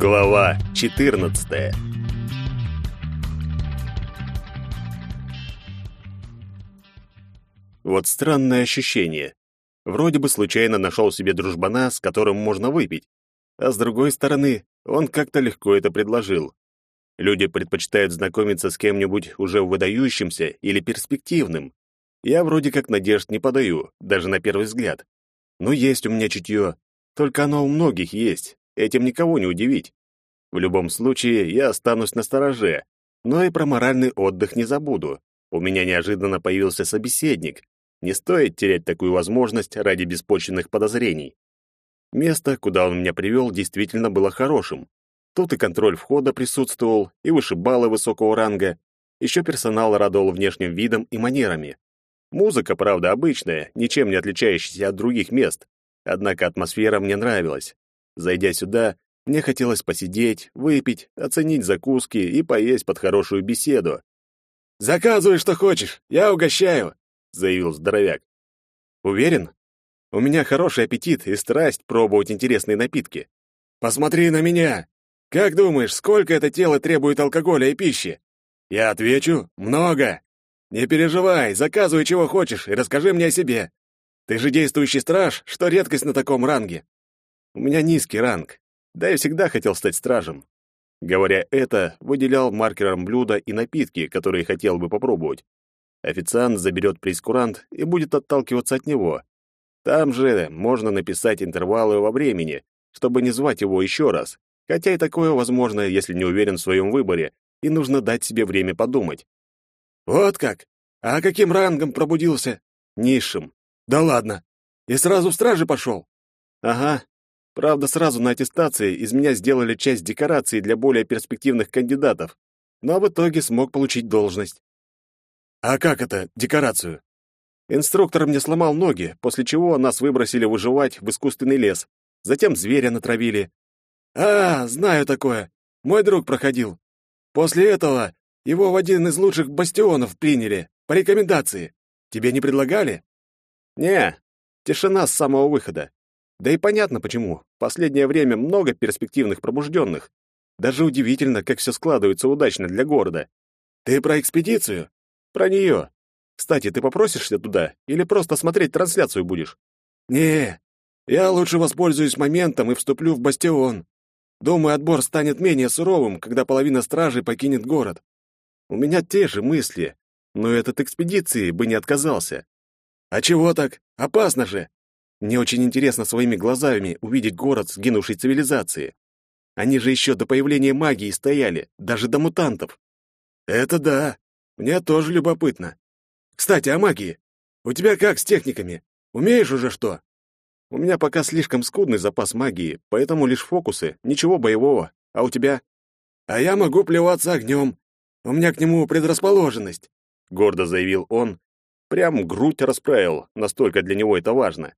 Глава 14. Вот странное ощущение. Вроде бы случайно нашел себе дружбана, с которым можно выпить, а с другой стороны, он как-то легко это предложил. Люди предпочитают знакомиться с кем-нибудь уже выдающимся или перспективным. Я вроде как надежд не подаю, даже на первый взгляд. Но есть у меня чутье, только оно у многих есть, этим никого не удивить. В любом случае, я останусь на стороже, но и про моральный отдых не забуду. У меня неожиданно появился собеседник. Не стоит терять такую возможность ради беспочвенных подозрений. Место, куда он меня привел, действительно было хорошим. Тут и контроль входа присутствовал, и вышибалы высокого ранга. Еще персонал радовал внешним видом и манерами. Музыка, правда, обычная, ничем не отличающаяся от других мест. Однако атмосфера мне нравилась. Зайдя сюда, мне хотелось посидеть, выпить, оценить закуски и поесть под хорошую беседу. «Заказывай, что хочешь, я угощаю», — заявил здоровяк. «Уверен? У меня хороший аппетит и страсть пробовать интересные напитки. Посмотри на меня. Как думаешь, сколько это тело требует алкоголя и пищи? Я отвечу, много. Не переживай, заказывай чего хочешь и расскажи мне о себе. Ты же действующий страж, что редкость на таком ранге. У меня низкий ранг, да я всегда хотел стать стражем. Говоря это, выделял маркером блюда и напитки, которые хотел бы попробовать. Официант заберет прейскурант и будет отталкиваться от него. Там же можно написать интервалы во времени, чтобы не звать его еще раз. Хотя и такое возможно, если не уверен в своем выборе, и нужно дать себе время подумать. «Вот как? А каким рангом пробудился?» «Низшим». «Да ладно. И сразу в страже пошел?» «Ага. Правда, сразу на аттестации из меня сделали часть декорации для более перспективных кандидатов, но в итоге смог получить должность. А как это, декорацию? Инструктор мне сломал ноги, после чего нас выбросили выживать в искусственный лес. Затем зверя натравили. А, знаю такое. Мой друг проходил. После этого его в один из лучших бастионов приняли, по рекомендации. Тебе не предлагали? Не, тишина с самого выхода. Да и понятно почему. Последнее время много перспективных пробужденных. Даже удивительно, как все складывается удачно для города. Ты про экспедицию? Про нее. Кстати, ты попросишься туда или просто смотреть трансляцию будешь? Не, я лучше воспользуюсь моментом и вступлю в бастион. Думаю, отбор станет менее суровым, когда половина стражей покинет город. У меня те же мысли, но этот экспедиции бы не отказался. А чего так? Опасно же. Мне очень интересно своими глазами увидеть город сгинувшей цивилизации. Они же еще до появления магии стояли, даже до мутантов. Это да. Мне тоже любопытно. Кстати, о магии. У тебя как с техниками? Умеешь уже что? У меня пока слишком скудный запас магии, поэтому лишь фокусы, ничего боевого. А у тебя? А я могу плеваться огнем. У меня к нему предрасположенность, гордо заявил он. Прям грудь расправил, настолько для него это важно.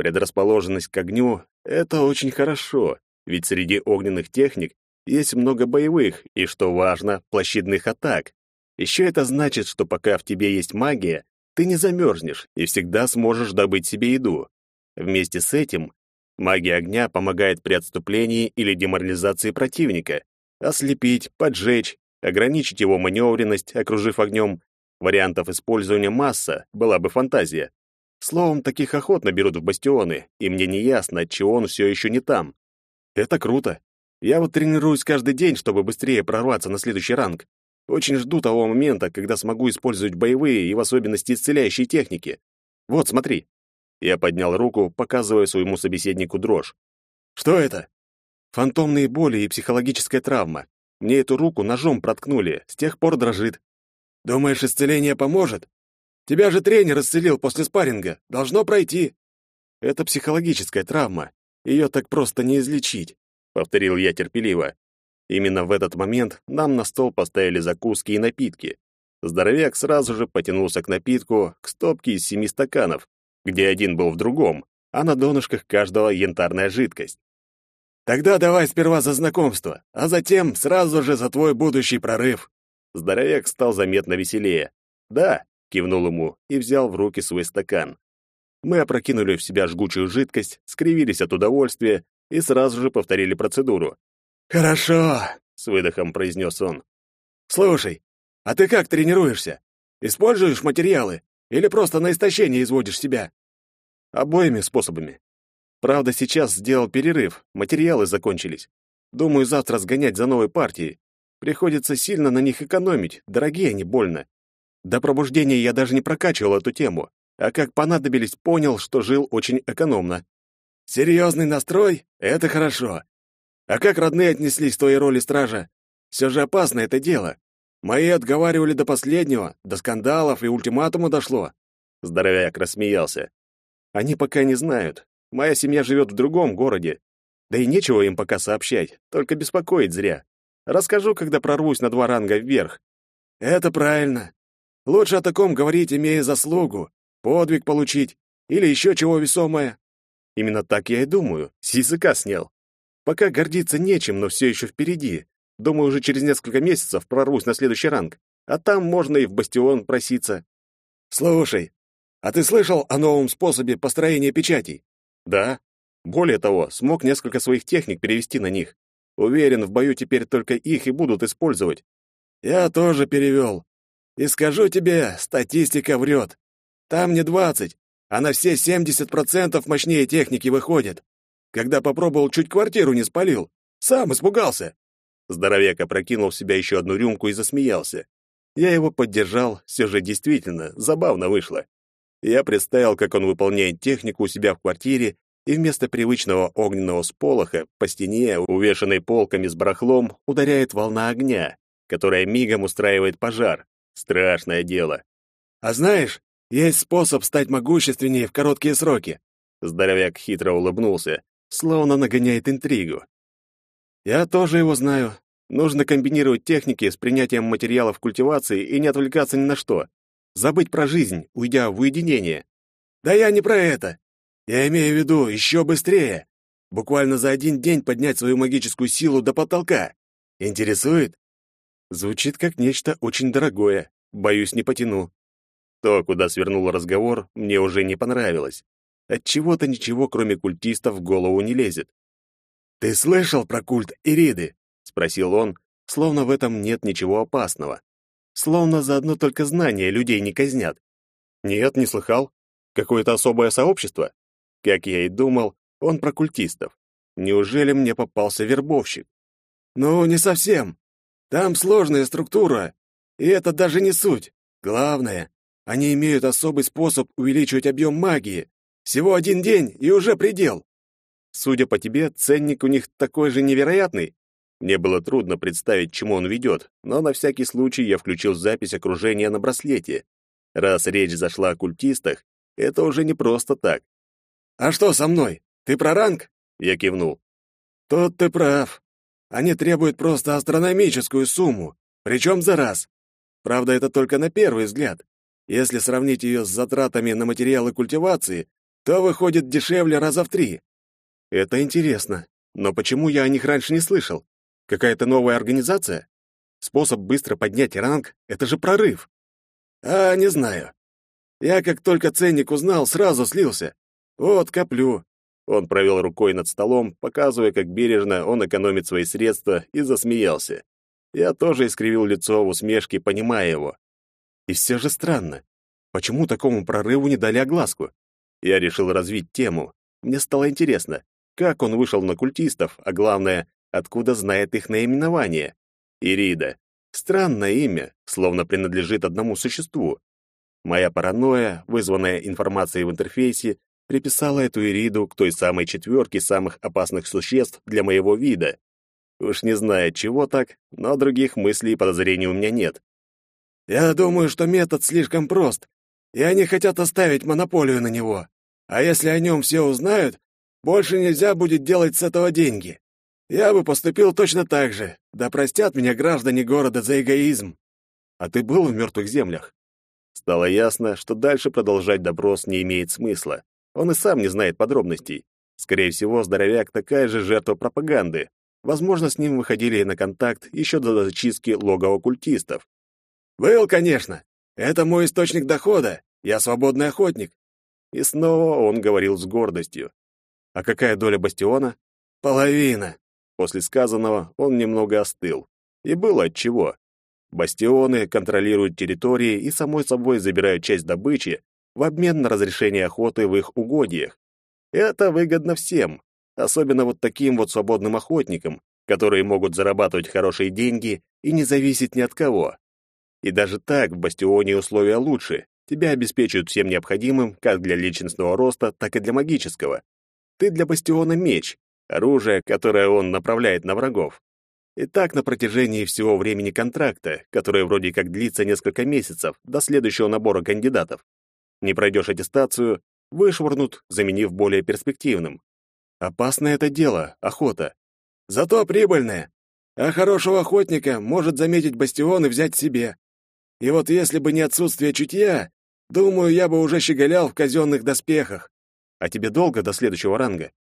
Предрасположенность к огню — это очень хорошо, ведь среди огненных техник есть много боевых и, что важно, площадных атак. Еще это значит, что пока в тебе есть магия, ты не замерзнешь и всегда сможешь добыть себе еду. Вместе с этим магия огня помогает при отступлении или деморализации противника, ослепить, поджечь, ограничить его маневренность, окружив огнем. Вариантов использования масса была бы фантазия. Словом, таких охотно берут в бастионы, и мне не ясно, отчего он все еще не там. Это круто. Я вот тренируюсь каждый день, чтобы быстрее прорваться на следующий ранг. Очень жду того момента, когда смогу использовать боевые и в особенности исцеляющие техники. Вот, смотри. Я поднял руку, показывая своему собеседнику дрожь. Что это? Фантомные боли и психологическая травма. Мне эту руку ножом проткнули, с тех пор дрожит. Думаешь, исцеление поможет? Тебя же тренер исцелил после спарринга. Должно пройти. Это психологическая травма. Ее так просто не излечить, повторил я терпеливо. Именно в этот момент нам на стол поставили закуски и напитки. Здоровяк сразу же потянулся к напитку, к стопке из семи стаканов, где один был в другом, а на донышках каждого янтарная жидкость. Тогда давай сперва за знакомство, а затем сразу же за твой будущий прорыв. Здоровяк стал заметно веселее. Да, кивнул ему и взял в руки свой стакан. Мы опрокинули в себя жгучую жидкость, скривились от удовольствия и сразу же повторили процедуру. «Хорошо», — с выдохом произнес он. «Слушай, а ты как тренируешься? Используешь материалы или просто на истощение изводишь себя?» «Обоими способами. Правда, сейчас сделал перерыв, материалы закончились. Думаю, завтра сгонять за новой партией. Приходится сильно на них экономить, дорогие они больно. До пробуждения я даже не прокачивал эту тему, а как понадобились, понял, что жил очень экономно. Серьезный настрой — это хорошо. А как родные отнеслись к твоей роли стража? Все же опасно это дело. Мои отговаривали до последнего, до скандалов и ультиматума дошло. Здоровяк рассмеялся. Они пока не знают. Моя семья живет в другом городе. Да и нечего им пока сообщать, только беспокоить зря. Расскажу, когда прорвусь на два ранга вверх. Это правильно. Лучше о таком говорить, имея заслугу, подвиг получить или еще чего весомое. Именно так я и думаю, с языка снял. Пока гордиться нечем, но все еще впереди. Думаю, уже через несколько месяцев прорвусь на следующий ранг, а там можно и в бастион проситься. Слушай, а ты слышал о новом способе построения печатей? Да. Более того, смог несколько своих техник перевести на них. Уверен, в бою теперь только их и будут использовать. Я тоже перевел. И скажу тебе, статистика врет. Там не двадцать, а на все семьдесят процентов мощнее техники выходит. Когда попробовал, чуть квартиру не спалил. Сам испугался. Здоровяк опрокинул в себя еще одну рюмку и засмеялся. Я его поддержал, все же действительно, забавно вышло. Я представил, как он выполняет технику у себя в квартире, и вместо привычного огненного сполоха по стене, увешанной полками с барахлом, ударяет волна огня, которая мигом устраивает пожар. Страшное дело. А знаешь, есть способ стать могущественнее в короткие сроки. Здоровяк хитро улыбнулся, словно нагоняет интригу. Я тоже его знаю. Нужно комбинировать техники с принятием материалов культивации и не отвлекаться ни на что. Забыть про жизнь, уйдя в уединение. Да я не про это. Я имею в виду еще быстрее. Буквально за один день поднять свою магическую силу до потолка. Интересует? Звучит как нечто очень дорогое. Боюсь, не потяну. То, куда свернул разговор, мне уже не понравилось. От чего-то ничего, кроме культистов, в голову не лезет. Ты слышал про культ Ириды? спросил он, словно в этом нет ничего опасного. Словно за одно только знание людей не казнят. Нет, не слыхал. Какое-то особое сообщество? Как я и думал, он про культистов. Неужели мне попался вербовщик? Ну, не совсем. Там сложная структура, и это даже не суть. Главное, они имеют особый способ увеличивать объем магии. Всего один день, и уже предел. Судя по тебе, ценник у них такой же невероятный. Мне было трудно представить, чему он ведет, но на всякий случай я включил запись окружения на браслете. Раз речь зашла о культистах, это уже не просто так. «А что со мной? Ты про ранг?» Я кивнул. «Тут ты прав. Они требуют просто астрономическую сумму, причем за раз. Правда, это только на первый взгляд. Если сравнить ее с затратами на материалы культивации, то выходит дешевле раза в три. Это интересно. Но почему я о них раньше не слышал? Какая-то новая организация? Способ быстро поднять ранг — это же прорыв. А, не знаю. Я как только ценник узнал, сразу слился. Вот, коплю. Он провел рукой над столом, показывая, как бережно он экономит свои средства, и засмеялся. Я тоже искривил лицо в усмешке, понимая его. И все же странно. Почему такому прорыву не дали огласку? Я решил развить тему. Мне стало интересно, как он вышел на культистов, а главное, откуда знает их наименование. Ирида. Странное имя, словно принадлежит одному существу. Моя паранойя, вызванная информацией в интерфейсе, приписала эту Ириду к той самой четверке самых опасных существ для моего вида. Уж не знаю, чего так, но других мыслей и подозрений у меня нет. Я думаю, что метод слишком прост, и они хотят оставить монополию на него. А если о нем все узнают, больше нельзя будет делать с этого деньги. Я бы поступил точно так же. Да простят меня граждане города за эгоизм. А ты был в мертвых землях? Стало ясно, что дальше продолжать допрос не имеет смысла. Он и сам не знает подробностей. Скорее всего, здоровяк такая же жертва пропаганды. Возможно, с ним выходили на контакт еще до зачистки логова культистов. «Был, конечно. Это мой источник дохода. Я свободный охотник». И снова он говорил с гордостью. «А какая доля бастиона?» «Половина». После сказанного он немного остыл. И было отчего. Бастионы контролируют территории и, самой собой, забирают часть добычи в обмен на разрешение охоты в их угодьях. Это выгодно всем, особенно вот таким вот свободным охотникам, которые могут зарабатывать хорошие деньги и не зависеть ни от кого. И даже так в бастионе условия лучше. Тебя обеспечивают всем необходимым как для личностного роста, так и для магического. Ты для бастиона меч, оружие, которое он направляет на врагов. И так на протяжении всего времени контракта, которое вроде как длится несколько месяцев, до следующего набора кандидатов. Не пройдешь аттестацию, вышвырнут, заменив более перспективным. Опасное это дело, охота. Зато прибыльное. А хорошего охотника может заметить бастион и взять себе. И вот если бы не отсутствие чутья, думаю, я бы уже щеголял в казенных доспехах. А тебе долго до следующего ранга?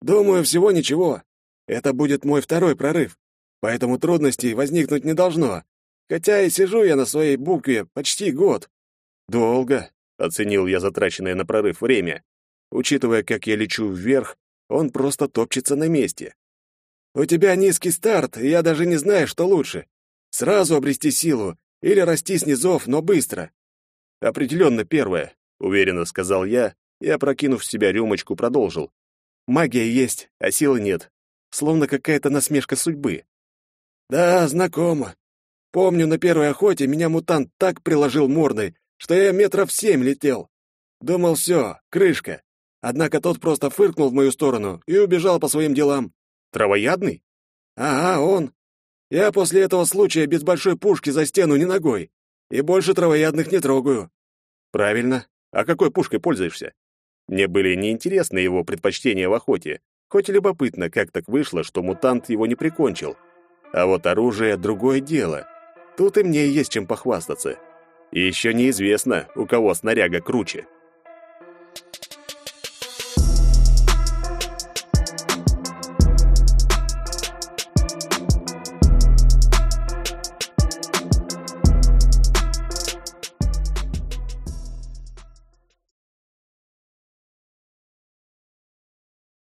Думаю, всего ничего. Это будет мой второй прорыв. Поэтому трудностей возникнуть не должно. Хотя и сижу я на своей букве почти год. Долго, оценил я затраченное на прорыв время. Учитывая, как я лечу вверх, он просто топчется на месте. У тебя низкий старт, и я даже не знаю, что лучше. Сразу обрести силу или расти с низов, но быстро. Определенно первое, уверенно сказал я и, опрокинув в себя рюмочку, продолжил. Магия есть, а силы нет. Словно какая-то насмешка судьбы. Да, знакомо. Помню, на первой охоте меня мутант так приложил мордой, что я метров семь летел. Думал, все, крышка. Однако тот просто фыркнул в мою сторону и убежал по своим делам. Травоядный? Ага, он. Я после этого случая без большой пушки за стену не ногой. И больше травоядных не трогаю. Правильно. А какой пушкой пользуешься? Мне были неинтересны его предпочтения в охоте, хоть и любопытно, как так вышло, что мутант его не прикончил. А вот оружие — другое дело. Тут и мне есть чем похвастаться. И еще неизвестно, у кого снаряга круче.